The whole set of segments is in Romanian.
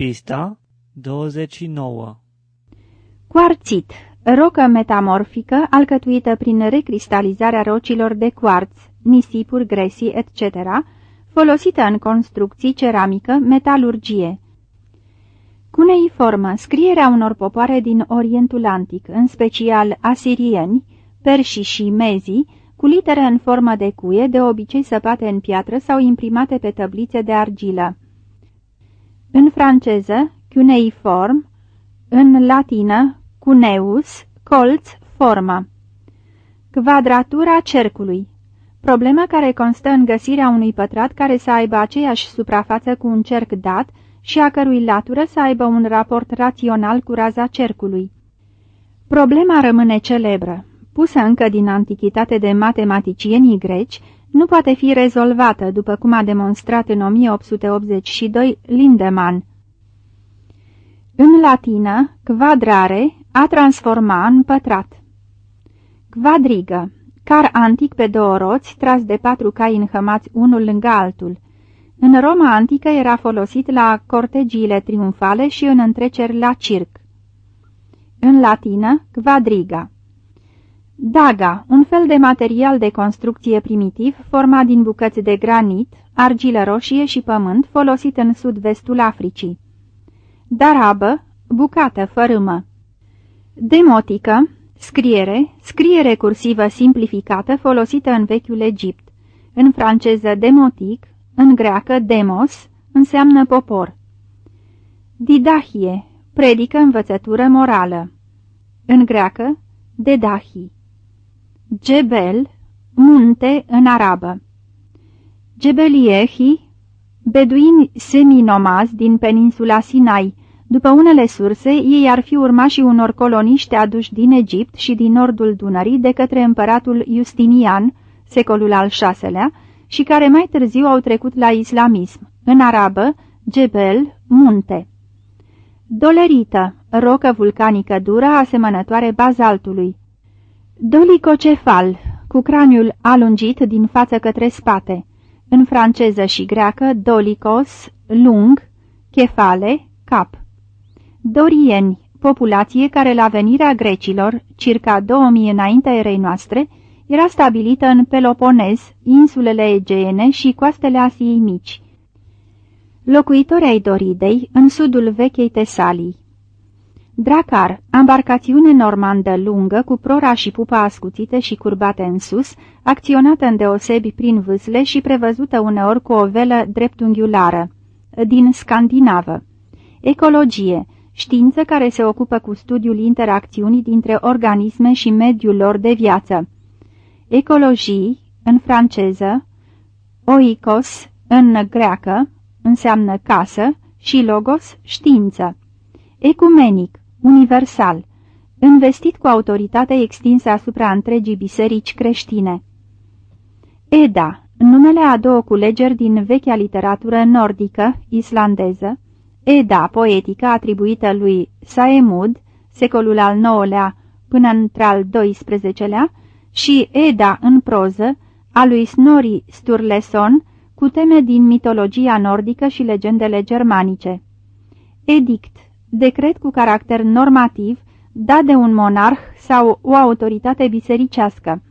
Pista 29 Quarțit, rocă metamorfică alcătuită prin recristalizarea rocilor de quarț, nisipuri, gresii, etc., folosită în construcții, ceramică, metalurgie. Cuneiformă, scrierea unor popoare din Orientul Antic, în special asirieni, perși și mezii, cu litere în formă de cuie, de obicei săpate în piatră sau imprimate pe tăblițe de argilă. În franceză, cuneiform, în latină, cuneus, colț, forma. Quadratura cercului Problema care constă în găsirea unui pătrat care să aibă aceeași suprafață cu un cerc dat și a cărui latură să aibă un raport rațional cu raza cercului. Problema rămâne celebră, pusă încă din antichitate de matematicienii greci, nu poate fi rezolvată, după cum a demonstrat în 1882 Lindemann. În latină, quadrare a transforma în pătrat. Quadrigă, car antic pe două roți, tras de patru cai înhămați unul lângă altul. În Roma antică era folosit la cortegiile triumfale și în întreceri la circ. În latină, quadriga. Daga, un fel de material de construcție primitiv format din bucăți de granit, argilă roșie și pământ folosit în sud-vestul Africii. Darabă, bucată, fărâmă. Demotică, scriere, scriere cursivă simplificată folosită în vechiul Egipt. În franceză demotic, în greacă demos, înseamnă popor. Didahie, predică învățătură morală. În greacă, dedahi. Gebel, munte în arabă. Gebeliehi, beduini seminomazi din peninsula Sinai. După unele surse, ei ar fi urmașii unor coloniști aduși din Egipt și din nordul Dunării de către împăratul Justinian, secolul al VI-lea, și care mai târziu au trecut la islamism. În arabă, Gebel, munte. Dolerită, rocă vulcanică dură asemănătoare bazaltului. Dolicocefal, cu craniul alungit din față către spate. În franceză și greacă, dolicos, lung, chefale, cap. Dorieni, populație care la venirea grecilor, circa 2000 înaintea erei noastre, era stabilită în Peloponez, insulele Egeene și coastele Asiei Mici. Locuitori ai Doridei, în sudul vechei Tesalii. Dracar, embarcațiune normandă lungă, cu prora și pupa ascuțite și curbate în sus, acționată îndeosebi prin vâsle și prevăzută uneori cu o velă dreptunghiulară, din scandinavă. Ecologie, știință care se ocupă cu studiul interacțiunii dintre organisme și mediul lor de viață. Ecologii, în franceză, oikos, în greacă, înseamnă casă, și logos, știință. Ecumenic, universal, investit cu autoritate extinsă asupra întregii biserici creștine. Eda, numele a două culegeri din vechea literatură nordică, islandeză, Eda poetică atribuită lui Saemud, secolul al IX-lea până într-al XII-lea, și Eda în proză, a lui Snorri Sturleson, cu teme din mitologia nordică și legendele germanice. Edict decret cu caracter normativ dat de un monarh sau o autoritate bisericească.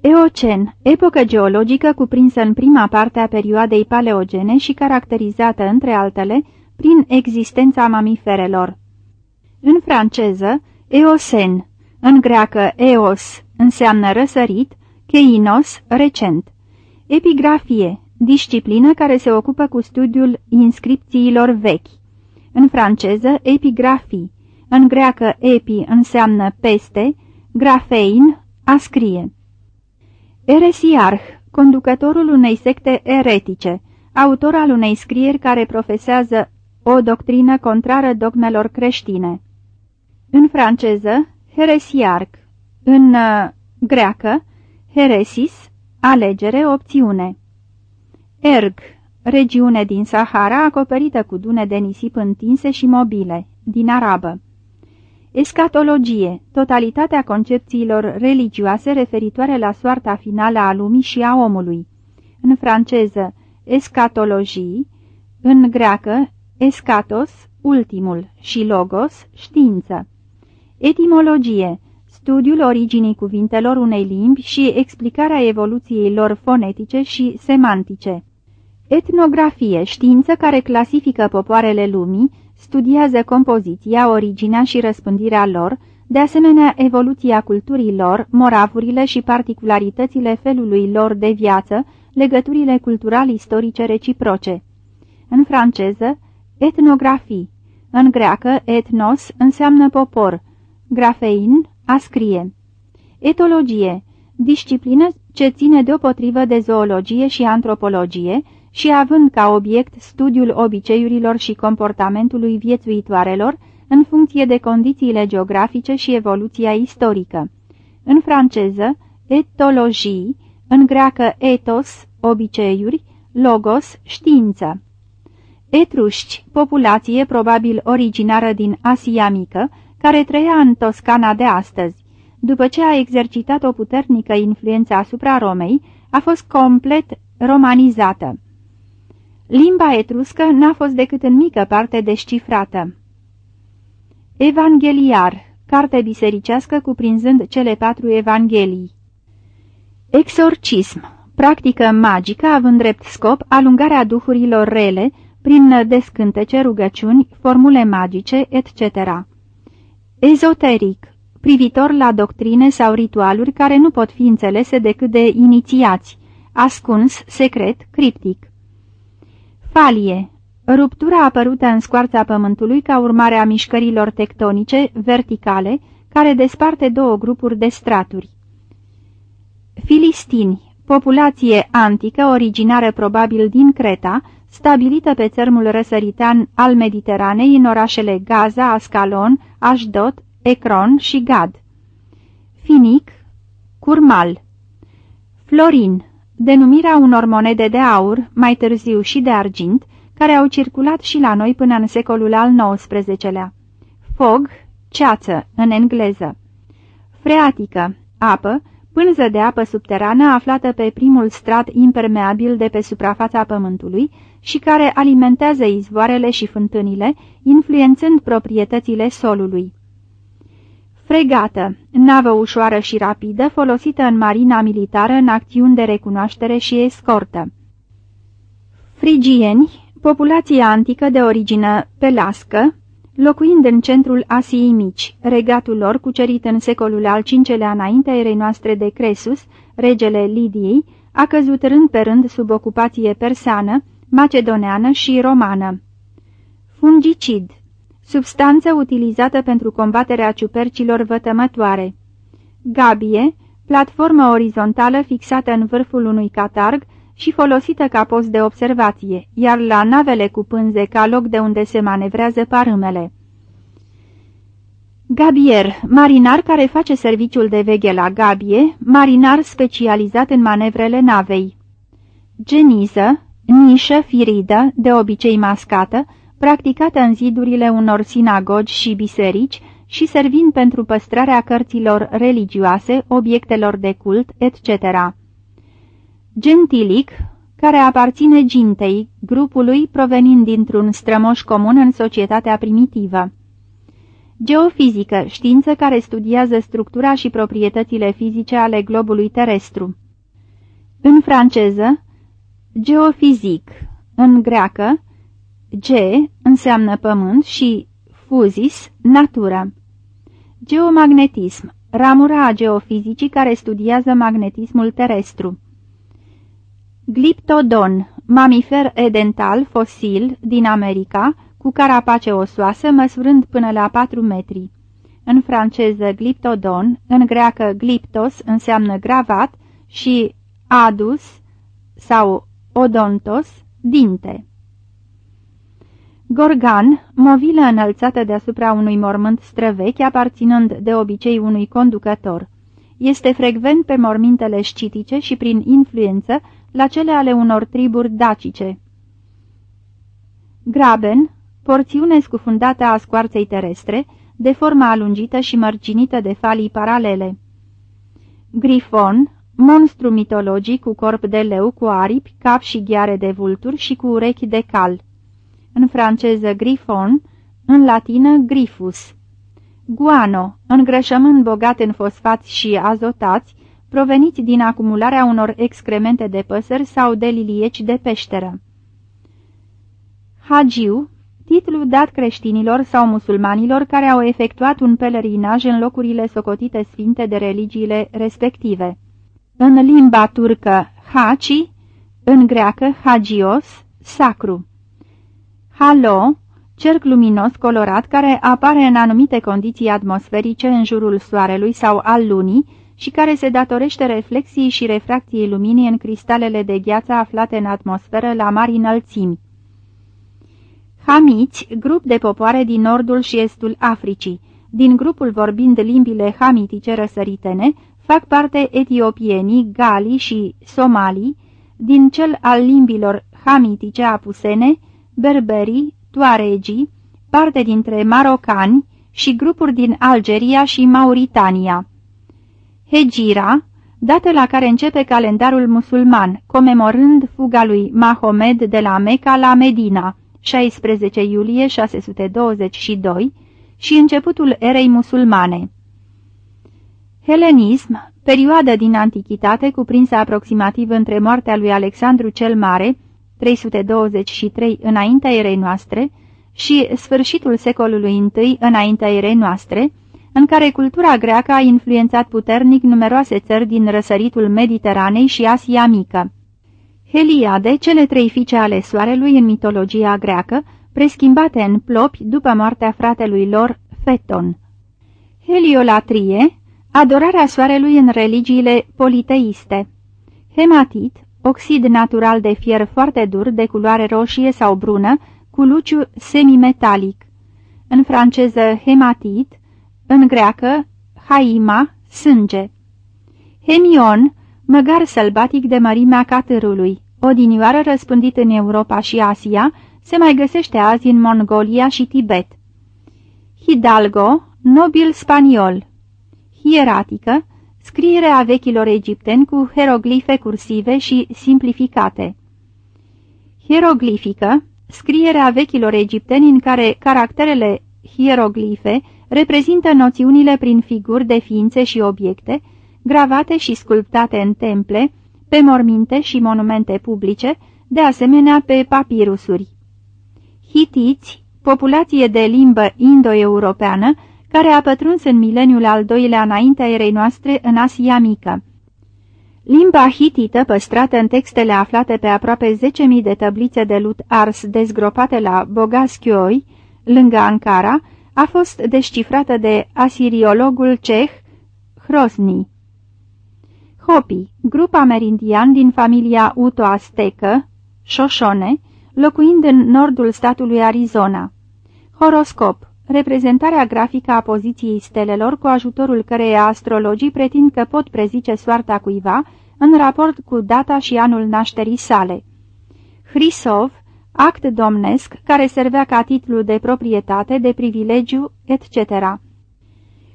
Eocen, epocă geologică cuprinsă în prima parte a perioadei paleogene și caracterizată, între altele, prin existența mamiferelor. În franceză, Eosen, în greacă Eos înseamnă răsărit, Cheinos, recent. Epigrafie, disciplină care se ocupă cu studiul inscripțiilor vechi în franceză epigrafii, în greacă epi înseamnă peste, grafein, a scrie. Eresiarh, conducătorul unei secte eretice, autor al unei scrieri care profesează o doctrină contrară dogmelor creștine. În franceză, heresiarc, în uh, greacă, heresis, alegere, opțiune. Erg, regiune din Sahara acoperită cu dune de nisip întinse și mobile, din arabă. Escatologie, totalitatea concepțiilor religioase referitoare la soarta finală a lumii și a omului. În franceză, escatologie, în greacă, escatos, ultimul, și logos, știință. Etimologie, studiul originii cuvintelor unei limbi și explicarea evoluției lor fonetice și semantice. Etnografie, știință care clasifică popoarele lumii, studiază compoziția, originea și răspândirea lor, de asemenea evoluția culturii lor, moravurile și particularitățile felului lor de viață, legăturile cultural-istorice reciproce. În franceză, etnografii. În greacă, etnos înseamnă popor, grafein, a scrie. Etologie, disciplină ce ține deopotrivă de zoologie și antropologie și având ca obiect studiul obiceiurilor și comportamentului viețuitoarelor în funcție de condițiile geografice și evoluția istorică. În franceză, etologii, în greacă etos, obiceiuri, logos, știință. Etruști, populație probabil originară din Asia Mică, care trăia în Toscana de astăzi. După ce a exercitat o puternică influență asupra Romei, a fost complet romanizată. Limba etruscă n-a fost decât în mică parte descifrată. Evangheliar, carte bisericească cuprinzând cele patru evanghelii. Exorcism, practică magică având drept scop alungarea duhurilor rele prin descântece, rugăciuni, formule magice, etc. Ezoteric, privitor la doctrine sau ritualuri care nu pot fi înțelese decât de inițiați, ascuns, secret, criptic. Falie, ruptura apărută în scoarța pământului ca urmare a mișcărilor tectonice, verticale, care desparte două grupuri de straturi. Filistini, populație antică, originară probabil din Creta, stabilită pe țărmul răsăritan al Mediteranei în orașele Gaza, Ascalon, Ashdod, Ecron și Gad. Finic, Curmal Florin, denumirea unor monede de aur, mai târziu și de argint, care au circulat și la noi până în secolul al XIX-lea. Fog, ceață, în engleză. Freatică, apă, pânză de apă subterană aflată pe primul strat impermeabil de pe suprafața pământului și care alimentează izvoarele și fântânile, influențând proprietățile solului. Fregată, navă ușoară și rapidă, folosită în marina militară în acțiuni de recunoaștere și escortă. Frigieni, populație antică de origine pelască, locuind în centrul Asiei Mici, regatul lor cucerit în secolul al V-lea înaintea erei noastre de Cresus, regele Lidiei, a căzut rând pe rând sub ocupație persană, macedoneană și romană. Fungicid substanță utilizată pentru combaterea ciupercilor vătămătoare. Gabie, platformă orizontală fixată în vârful unui catarg și folosită ca post de observație, iar la navele cu pânze ca loc de unde se manevrează parâmele. Gabier, marinar care face serviciul de veghe la gabie, marinar specializat în manevrele navei. Geniză, nișă firidă, de obicei mascată, practicată în zidurile unor sinagogi și biserici și servind pentru păstrarea cărților religioase, obiectelor de cult, etc. Gentilic, care aparține gintei, grupului provenind dintr-un strămoș comun în societatea primitivă. Geofizică, știință care studiază structura și proprietățile fizice ale globului terestru. În franceză, geofizic, în greacă, Ge înseamnă pământ și fuzis, natură. Geomagnetism, ramura a geofizicii care studiază magnetismul terestru. Gliptodon, mamifer edental fosil din America, cu carapace osoasă măsurând până la 4 metri. În franceză gliptodon, în greacă gliptos înseamnă gravat și adus sau odontos, dinte. Gorgan, movilă înălțată deasupra unui mormânt străvechi, aparținând de obicei unui conducător. Este frecvent pe mormintele scitice și prin influență la cele ale unor triburi dacice. Graben, porțiune scufundată a scoarței terestre, de formă alungită și mărginită de falii paralele. Grifon, monstru mitologic cu corp de leu, cu aripi, cap și gheare de vulturi și cu urechi de cal în franceză grifon, în latină grifus. Guano, îngrășământ bogat în fosfați și azotați, proveniți din acumularea unor excremente de păsări sau de lilieci de peșteră. Hagiu, titlu dat creștinilor sau musulmanilor care au efectuat un pelerinaj în locurile socotite sfinte de religiile respective. În limba turcă, haci, în greacă, hagios, sacru. Halo, cerc luminos colorat care apare în anumite condiții atmosferice în jurul soarelui sau al lunii și care se datorește reflexiei și refracției luminii în cristalele de gheață aflate în atmosferă la mari înălțimi. Hamiți, grup de popoare din nordul și estul Africii. Din grupul vorbind limbile hamitice răsăritene, fac parte etiopienii, galii și somalii, din cel al limbilor hamitice apusene, berberii, tuaregii, parte dintre marocani și grupuri din Algeria și Mauritania. Hegira, dată la care începe calendarul musulman, comemorând fuga lui Mahomed de la Mecca la Medina, 16 iulie 622, și începutul erei musulmane. Helenism, perioadă din antichitate cuprinsă aproximativ între moartea lui Alexandru cel Mare, 323 înaintea erei noastre, și sfârșitul secolului I înaintea erei noastre, în care cultura greacă a influențat puternic numeroase țări din răsăritul Mediteranei și Asia Mică. Heliade, cele trei fiice ale soarelui în mitologia greacă, preschimbate în plopi după moartea fratelui lor, Feton. Heliolatrie, adorarea soarelui în religiile politeiste. Hematit, oxid natural de fier foarte dur, de culoare roșie sau brună, cu luciu semimetalic. În franceză hematit, în greacă haima, sânge. Hemion, măgar sălbatic de mărimea catârului, odinioară răspândit în Europa și Asia, se mai găsește azi în Mongolia și Tibet. Hidalgo, nobil spaniol. Hieratică, scrierea vechilor egipteni cu hieroglife cursive și simplificate. Hieroglifică, scrierea vechilor egipteni în care caracterele hieroglife reprezintă noțiunile prin figuri de ființe și obiecte, gravate și sculptate în temple, pe morminte și monumente publice, de asemenea pe papirusuri. Hitiți, populație de limbă indo-europeană, care a pătruns în mileniul al doilea înaintea erei noastre în Asia Mică. Limba hitită, păstrată în textele aflate pe aproape 10.000 de tăblițe de lut ars dezgropate la Bogaschioi, lângă Ankara, a fost descifrată de asiriologul ceh Hrosny. Hopi, grup amerindian din familia Uto-Aztecă, Shoshone, locuind în nordul statului Arizona. Horoscop, reprezentarea grafică a poziției stelelor cu ajutorul căreia astrologii pretind că pot prezice soarta cuiva în raport cu data și anul nașterii sale. Hrisov, act domnesc care servea ca titlu de proprietate, de privilegiu, etc.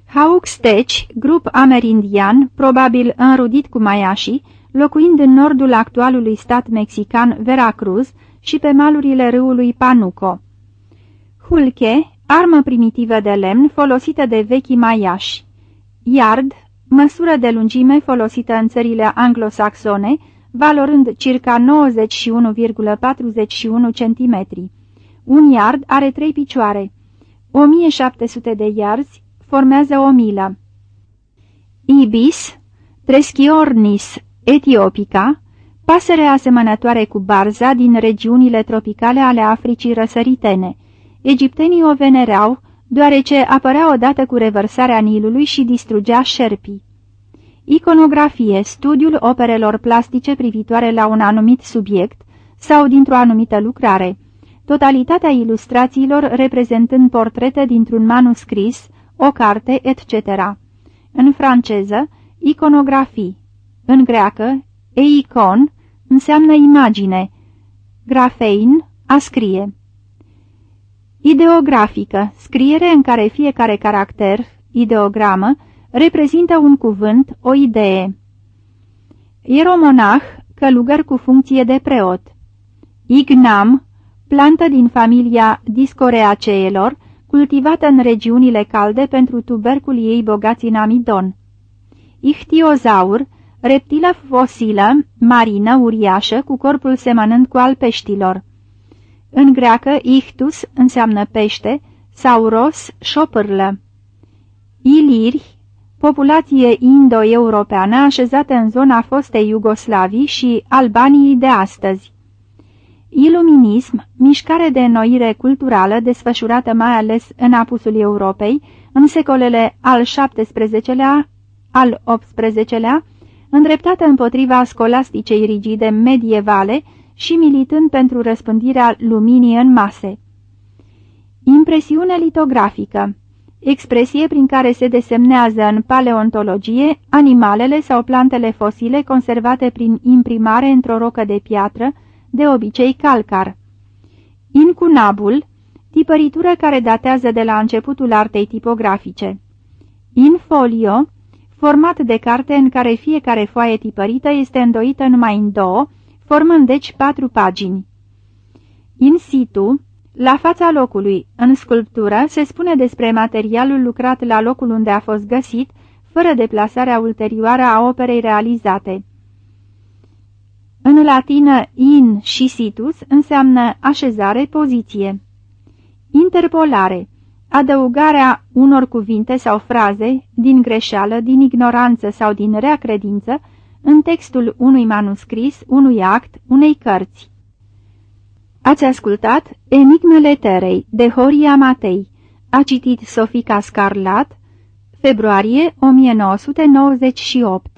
Hauxteci, grup amerindian, probabil înrudit cu maiașii, locuind în nordul actualului stat mexican Veracruz și pe malurile râului Panuco. Hulche, armă primitivă de lemn folosită de vechi maiași. Yard, măsură de lungime folosită în țările anglosaxone, valorând circa 91,41 cm. Un yard are trei picioare. 1700 de yards formează o milă. Ibis, Treschiornis etiopica, pasăre asemănătoare cu barza din regiunile tropicale ale Africii răsăritene. Egiptenii o venereau, deoarece apărea odată cu revărsarea Nilului și distrugea șerpii. Iconografie, studiul operelor plastice privitoare la un anumit subiect sau dintr-o anumită lucrare, totalitatea ilustrațiilor reprezentând portrete dintr-un manuscris, o carte, etc. În franceză, iconografii. În greacă, eikon înseamnă imagine, grafein, a scrie. Ideografică, scriere în care fiecare caracter, ideogramă, reprezintă un cuvânt, o idee. Ieromonah, călugăr cu funcție de preot. Ignam, plantă din familia discoreaceelor, cultivată în regiunile calde pentru tubercul ei bogați în amidon. Ichtiozaur, reptilă fosilă, marină, uriașă, cu corpul semănând cu al peștilor. În greacă, ichtus înseamnă pește, sauros, șopârlă. Iliri, populație indo-europeană așezată în zona fostei Iugoslavii și Albaniei de astăzi. Iluminism, mișcare de înnoire culturală desfășurată mai ales în apusul Europei, în secolele al XVII-lea, al XVIII-lea, îndreptată împotriva scolasticei rigide medievale și militând pentru răspândirea luminii în mase. Impresiune litografică expresie prin care se desemnează în paleontologie animalele sau plantele fosile conservate prin imprimare într-o rocă de piatră, de obicei calcar. Incunabul, tipăritură care datează de la începutul artei tipografice. Infolio, format de carte în care fiecare foaie tipărită este îndoită numai în două, formând deci patru pagini. In situ, la fața locului, în sculptură, se spune despre materialul lucrat la locul unde a fost găsit, fără deplasarea ulterioară a operei realizate. În latină in și situs înseamnă așezare, poziție. Interpolare, adăugarea unor cuvinte sau fraze, din greșeală, din ignoranță sau din rea credință, în textul unui manuscris, unui act, unei cărți. Ați ascultat Enigmele Terei de Horia Matei. A citit Sofica Scarlat, februarie 1998